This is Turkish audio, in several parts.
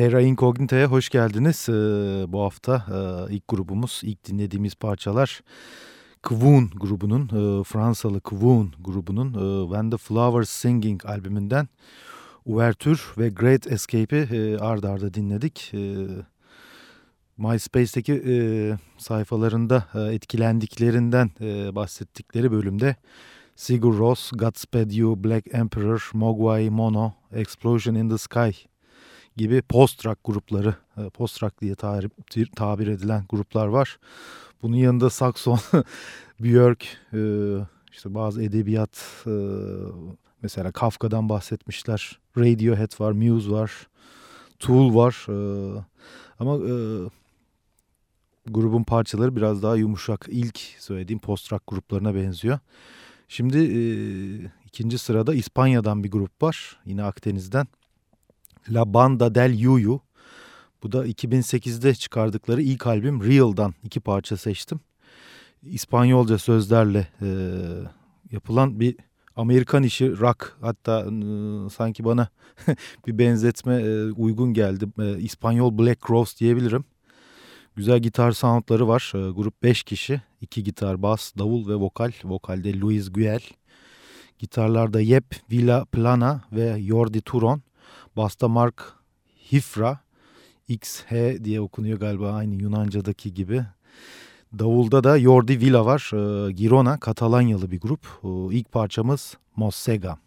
Terra Incognita'ya hoş geldiniz. Ee, bu hafta e, ilk grubumuz, ilk dinlediğimiz parçalar Kvoon grubunun, e, Fransalı Kvoon grubunun e, When the Flowers Singing albümünden Uvertür ve Great Escape'i e, ard arda dinledik. E, MySpace'teki e, sayfalarında e, etkilendiklerinden e, bahsettikleri bölümde Sigur Rós, Godspeed You, Black Emperor, Mogwai Mono, Explosion in the Sky gibi post-rock grupları, e, post-rock diye tabir, tabir edilen gruplar var. Bunun yanında Saxon, Björk, e, işte bazı edebiyat, e, mesela Kafka'dan bahsetmişler. Radiohead var, Muse var, Tool var. Ama grubun parçaları biraz daha yumuşak. İlk söylediğim post-rock gruplarına benziyor. Şimdi ikinci sırada İspanya'dan bir grup var. Yine Akdeniz'den. La Banda del Yuyu. Bu da 2008'de çıkardıkları ilk albüm Real'dan iki parça seçtim. İspanyolca sözlerle e, yapılan bir Amerikan işi rock hatta e, sanki bana bir benzetme e, uygun geldi. E, İspanyol Black Rose diyebilirim. Güzel gitar soundları var. E, grup 5 kişi. 2 gitar, bas, davul ve vokal. Vokalde Luis Güel. Gitarlarda Yep, Villa Plana ve Jordi Turon. Basta Mark Hifra. XH diye okunuyor galiba aynı Yunanca'daki gibi. Davulda da Jordi Villa var. Girona, Katalanyalı bir grup. İlk parçamız Mossega.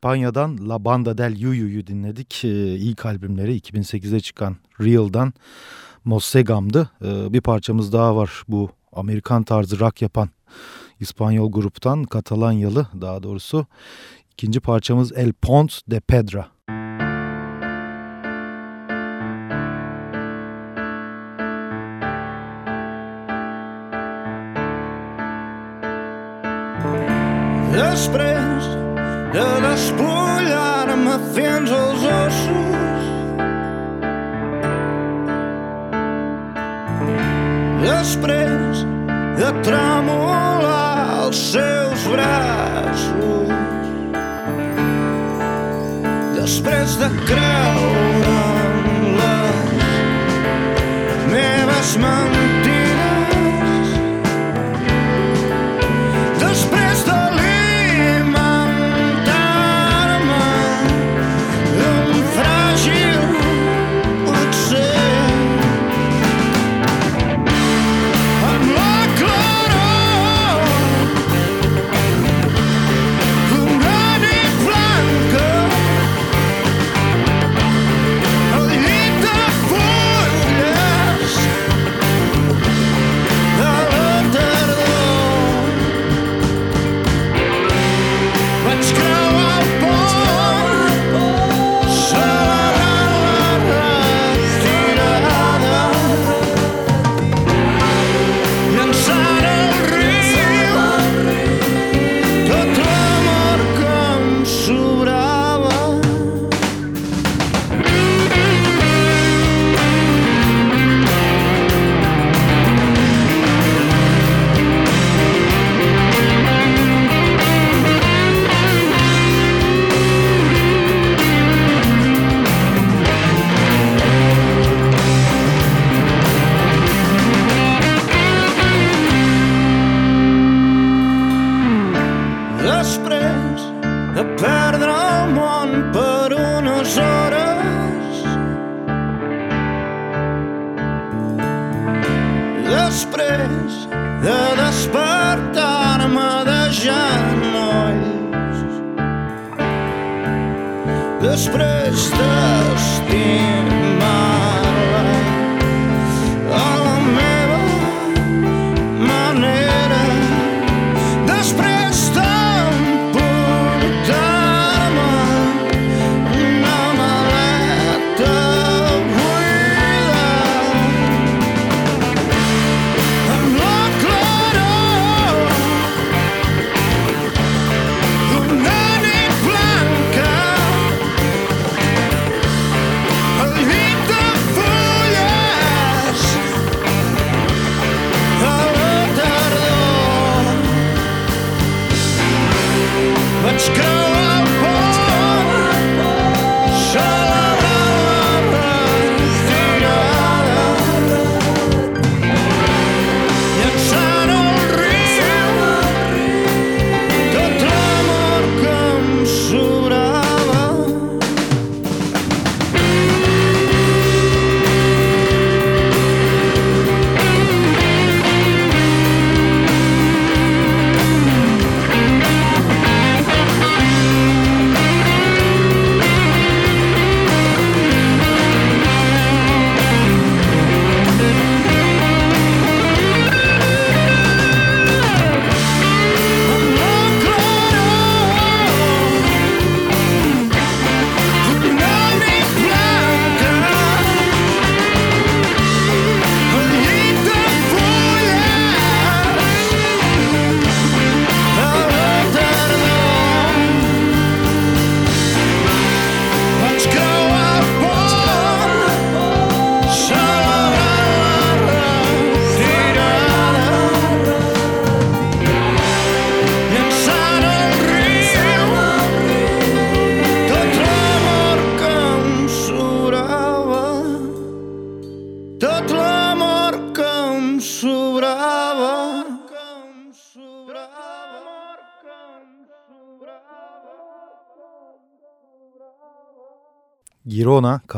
İspanya'dan La Banda del Yuyu'yu dinledik. Ee, ilk albümleri 2008'de çıkan Real'dan Mossegam'dı. Ee, bir parçamız daha var bu Amerikan tarzı rock yapan İspanyol gruptan Katalanyalı daha doğrusu. İkinci parçamız El Pont de Pedra. Després de despullar-me fins als ossos. Després de tremolar els seus braços. Després de creure en les meves mentides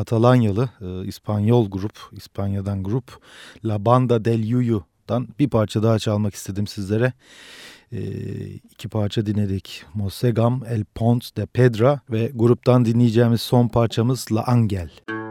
Katalanyalı, e, İspanyol grup, İspanya'dan grup La Banda del gruptan bir parça daha çalmak istedim sizlere. E, iki parça dinledik. Mosegam, El Pont de Pedra ve gruptan dinleyeceğimiz son parçamız La Angel. Müzik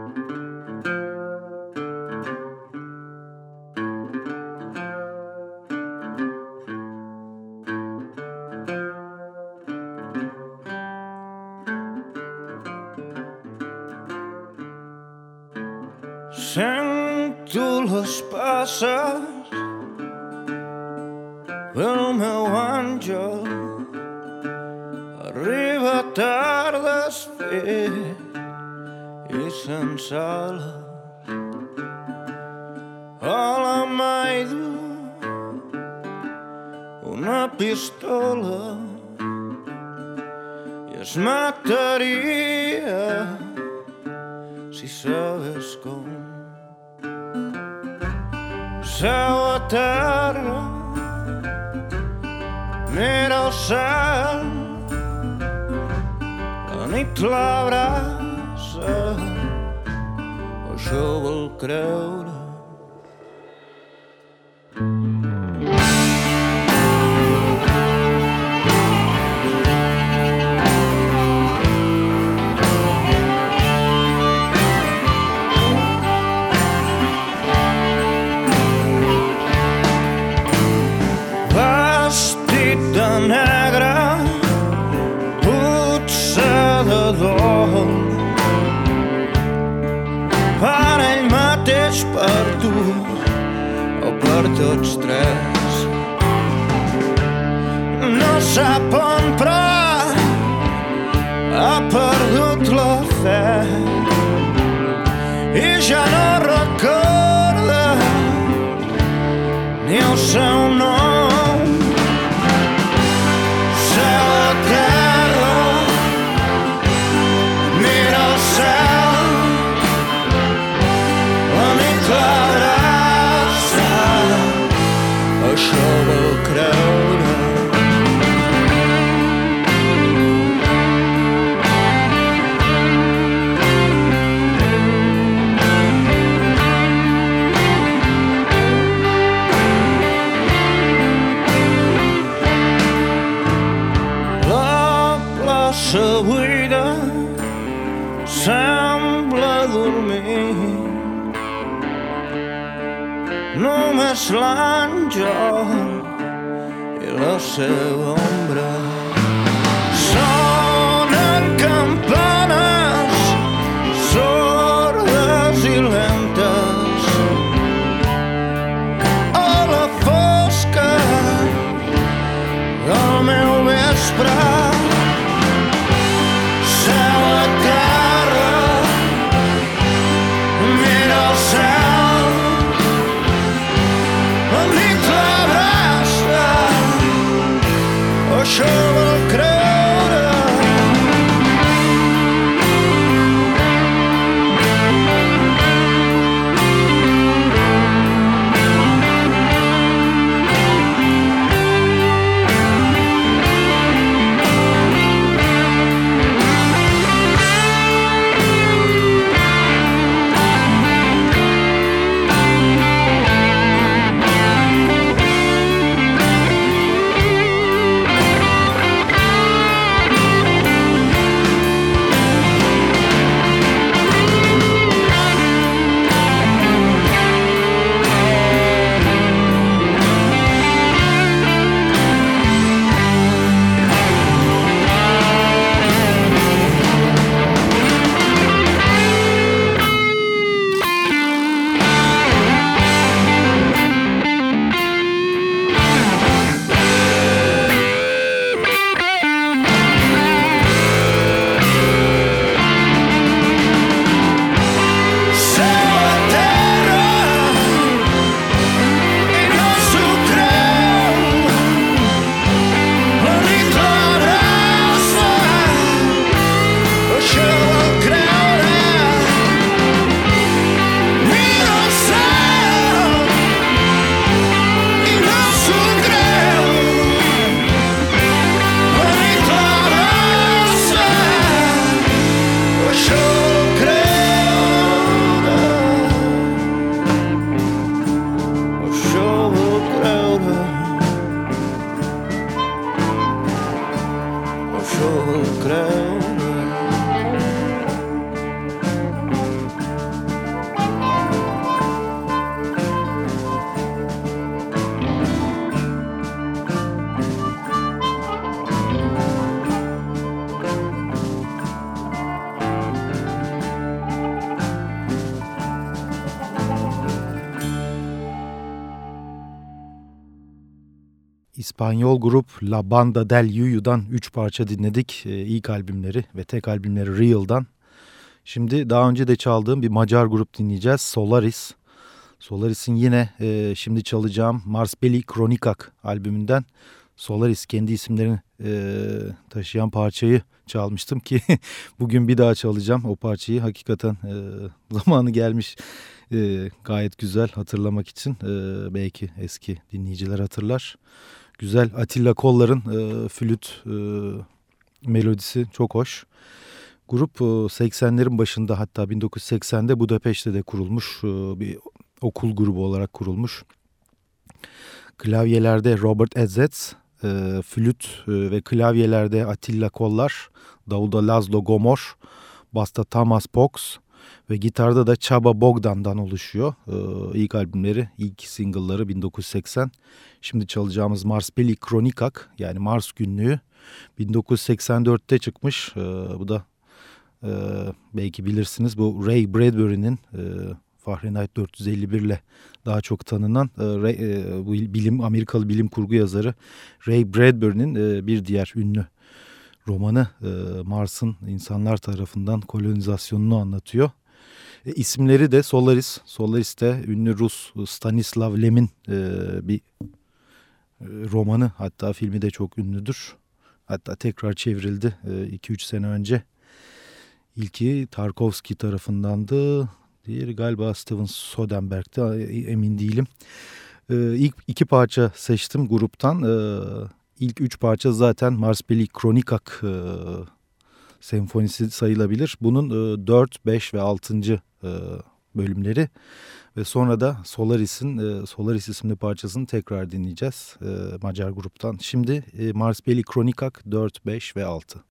tots tres. No sap on però ha perdut la fe i ja no proszę Oh. İspanyol grup La Banda del Yuyu'dan 3 parça dinledik. Ee, ilk albümleri ve tek albümleri Real'dan. Şimdi daha önce de çaldığım bir Macar grup dinleyeceğiz. Solaris. Solaris'in yine e, şimdi çalacağım Mars Belli Kronikak albümünden Solaris kendi isimlerini e, taşıyan parçayı çalmıştım ki bugün bir daha çalacağım o parçayı. Hakikaten e, zamanı gelmiş e, gayet güzel hatırlamak için e, belki eski dinleyiciler hatırlar. Güzel Atilla Kollar'ın e, flüt e, melodisi çok hoş. Grup 80'lerin başında hatta 1980'de Budapeşte de kurulmuş bir okul grubu olarak kurulmuş. Klavyelerde Robert Ezetz, flüt ve klavyelerde Atilla Kollar, Davulda Lazlo Gomor, basta Thomas Pox ve gitarda da Chaba Bogdan'dan oluşuyor. İlk albümleri, ilk single'ları 1980. Şimdi çalacağımız Mars Belli Kronikak yani Mars Günlüğü 1984'te çıkmış. Bu da e, belki bilirsiniz bu Ray Bradbury'nin e, Fahrenheit 451 ile daha çok tanınan e, Ray, e, bu bilim Amerikalı bilim kurgu yazarı Ray Bradbury'nin e, bir diğer ünlü romanı e, Mars'ın insanlar tarafından kolonizasyonunu anlatıyor. E, isimleri de Solaris. Solaris de ünlü Rus Stanislav Lem'in e, bir e, romanı hatta filmi de çok ünlüdür. Hatta tekrar çevrildi 2-3 e, sene önce. İlki Tarkovski tarafındandı. Diğeri galiba Steven Soderbergh'ti emin değilim. İlk iki parça seçtim gruptan. İlk üç parça zaten Mars Belli Kronikak e, senfonisi sayılabilir. Bunun e, 4, 5 ve 6. E, bölümleri ve sonra da Solaris'in e, Solaris isimli parçasını tekrar dinleyeceğiz e, Macar gruptan. Şimdi e, Mars Belli Kronikak 4, 5 ve 6.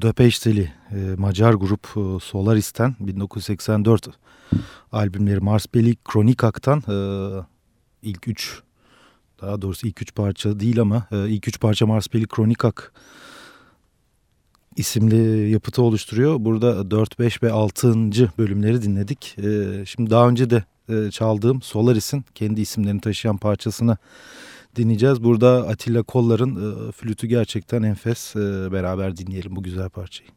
Budapeşteli e, Macar grup e, Solaris'ten 1984 albümleri Mars Belli Kronikak'tan e, ilk üç daha doğrusu ilk üç parça değil ama e, ilk üç parça Mars Belli Kronikak isimli yapıtı oluşturuyor. Burada 4, 5 ve 6. bölümleri dinledik. E, şimdi daha önce de e, çaldığım Solaris'in kendi isimlerini taşıyan parçasını dinleyeceğiz. Burada Atilla Kollar'ın e, flütü gerçekten enfes. E, beraber dinleyelim bu güzel parçayı.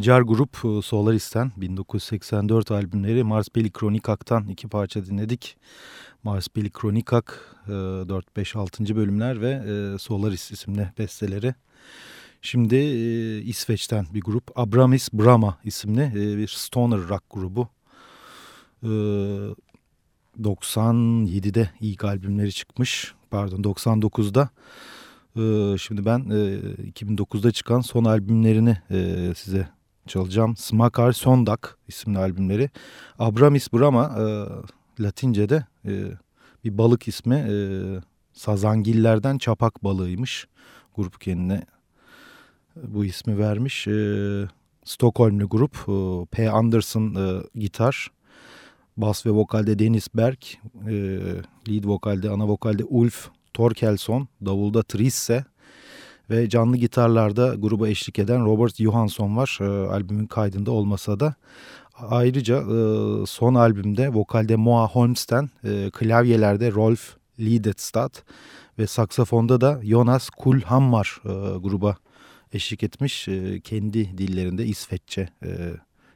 Macar grup e, Solaris'ten 1984 albümleri Mars Kronikak'tan iki parça dinledik. Mars Belli Kronikak 4-5-6. bölümler ve e, Solaris isimli besteleri. Şimdi e, İsveç'ten bir grup Abramis Brahma isimli bir stoner rock grubu. 97'de ilk albümleri çıkmış. Pardon 99'da. Şimdi ben 2009'da çıkan son albümlerini size çalacağım. Smakar Sondak isimli albümleri. Abramis Brahma Latince'de bir balık ismi. Sazangillerden çapak balığıymış. Grup kendine bu ismi vermiş. Stockholmlu grup. P. Anderson gitar. Bas ve vokalde Deniz Berk. Lead vokalde, ana vokalde Ulf Torkelson, davulda Trisse ve canlı gitarlarda gruba eşlik eden Robert Johansson var e, albümün kaydında olmasa da. Ayrıca e, son albümde vokalde Moa Holmsten, e, klavyelerde Rolf Liedestad ve saksafonda da Jonas Kulhammar e, gruba eşlik etmiş. E, kendi dillerinde İsveççe e,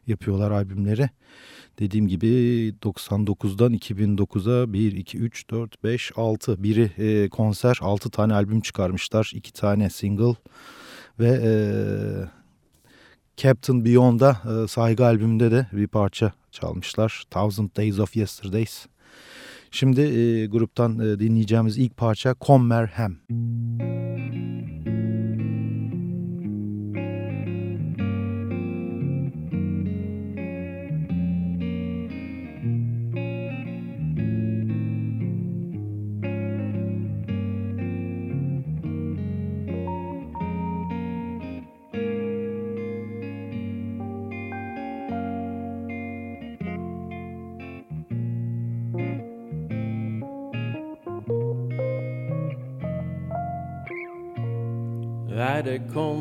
yapıyorlar albümleri. Dediğim gibi 99'dan 2009'a 1, 2, 3, 4, 5, 6. Biri e, konser, 6 tane albüm çıkarmışlar. 2 tane single ve e, Captain Beyond'da e, saygı albümünde de bir parça çalmışlar. Thousand Days of Yesterdays. Şimdi e, gruptan e, dinleyeceğimiz ilk parça Kommer Hem. Müzik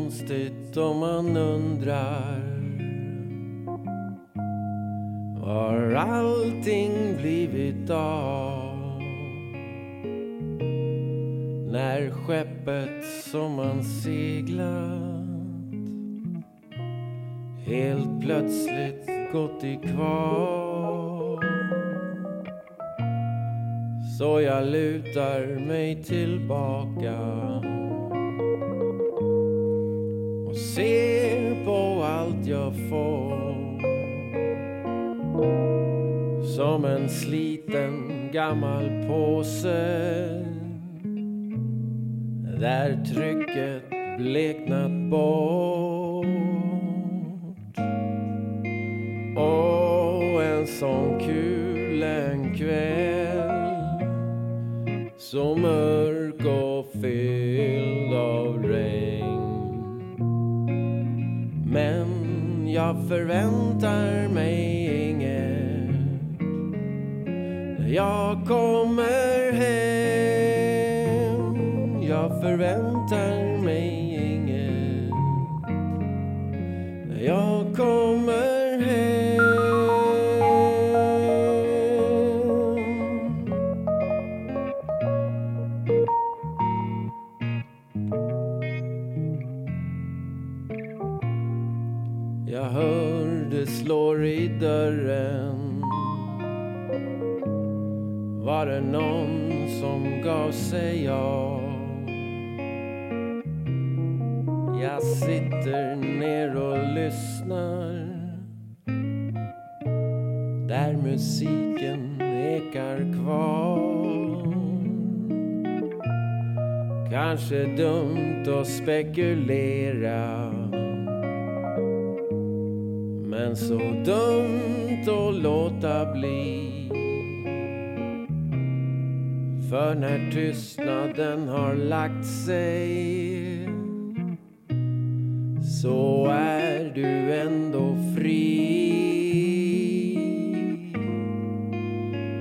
konstigt om man undrar var allting blivit av? När skeppet som man seglat helt plötsligt gått i kvar så jag lutar mig tillbaka ser på allt jag får. Som en sliten gammal påse. Där trycket bleknat bort. Och en sån kul en kväll så jag förväntar mig inget. Jag kommer sig av Jag sitter ner och lyssnar. Där musiken ekar kvar. Kanske dumt att spekulera. Men så dumt att låta bli. För när tystnaden har lagt sig så är du ändå fri.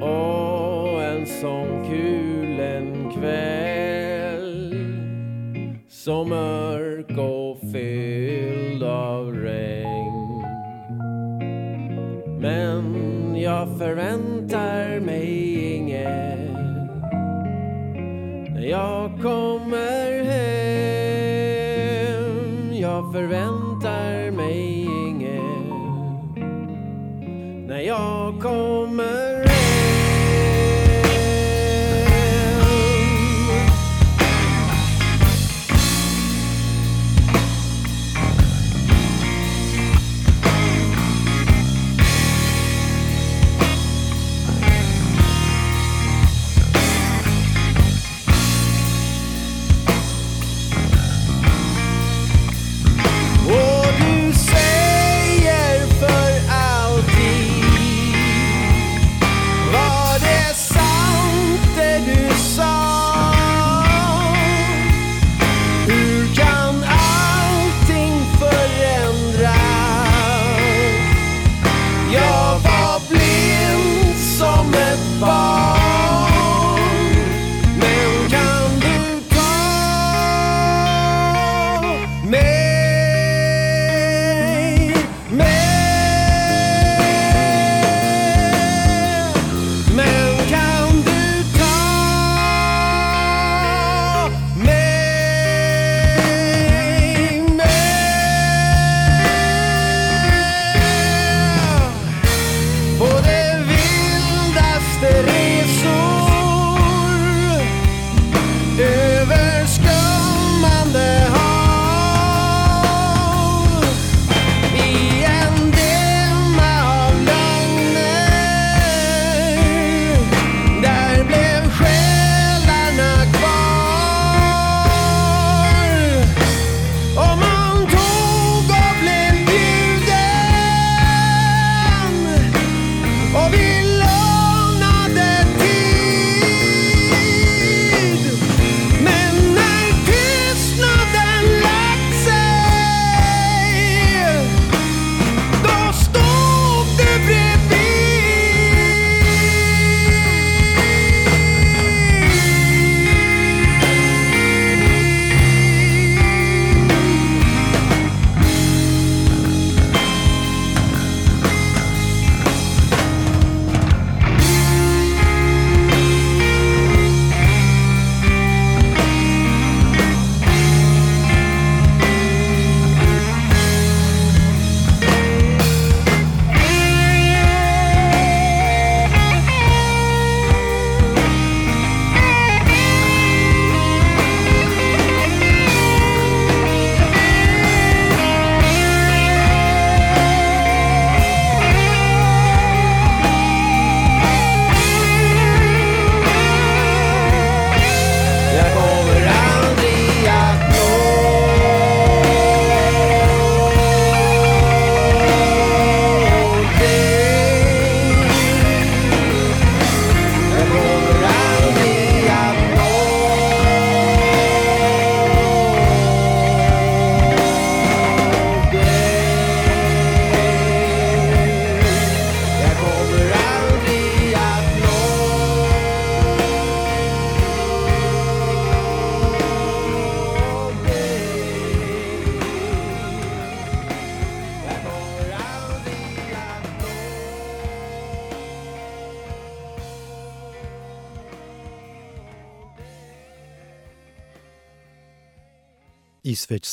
Och en sån kul en kväll så mörk och fylld av regn men jag förväntar jag kommer hem. Jag förväntar mig inget. När jag kommer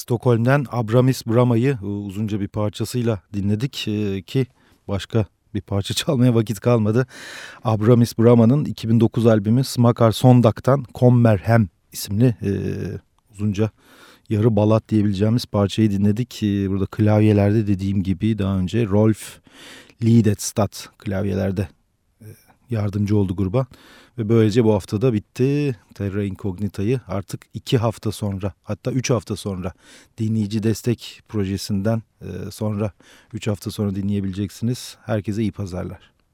Stockholm'den Abramis Brama'yı e, uzunca bir parçasıyla dinledik ki başka bir parça çalmaya vakit kalmadı. Abramis Brama'nın 2009 albümü Smakar Sondak'tan Kommer Hem isimli uzunca yarı balat diyebileceğimiz parçayı dinledik. Burada klavyelerde dediğim gibi daha önce Rolf Liedestad klavyelerde yardımcı oldu gruba. Ve böylece bu haftada bitti. Terra Incognita'yı artık iki hafta sonra hatta üç hafta sonra dinleyici destek projesinden e, sonra üç hafta sonra dinleyebileceksiniz. Herkese iyi pazarlar.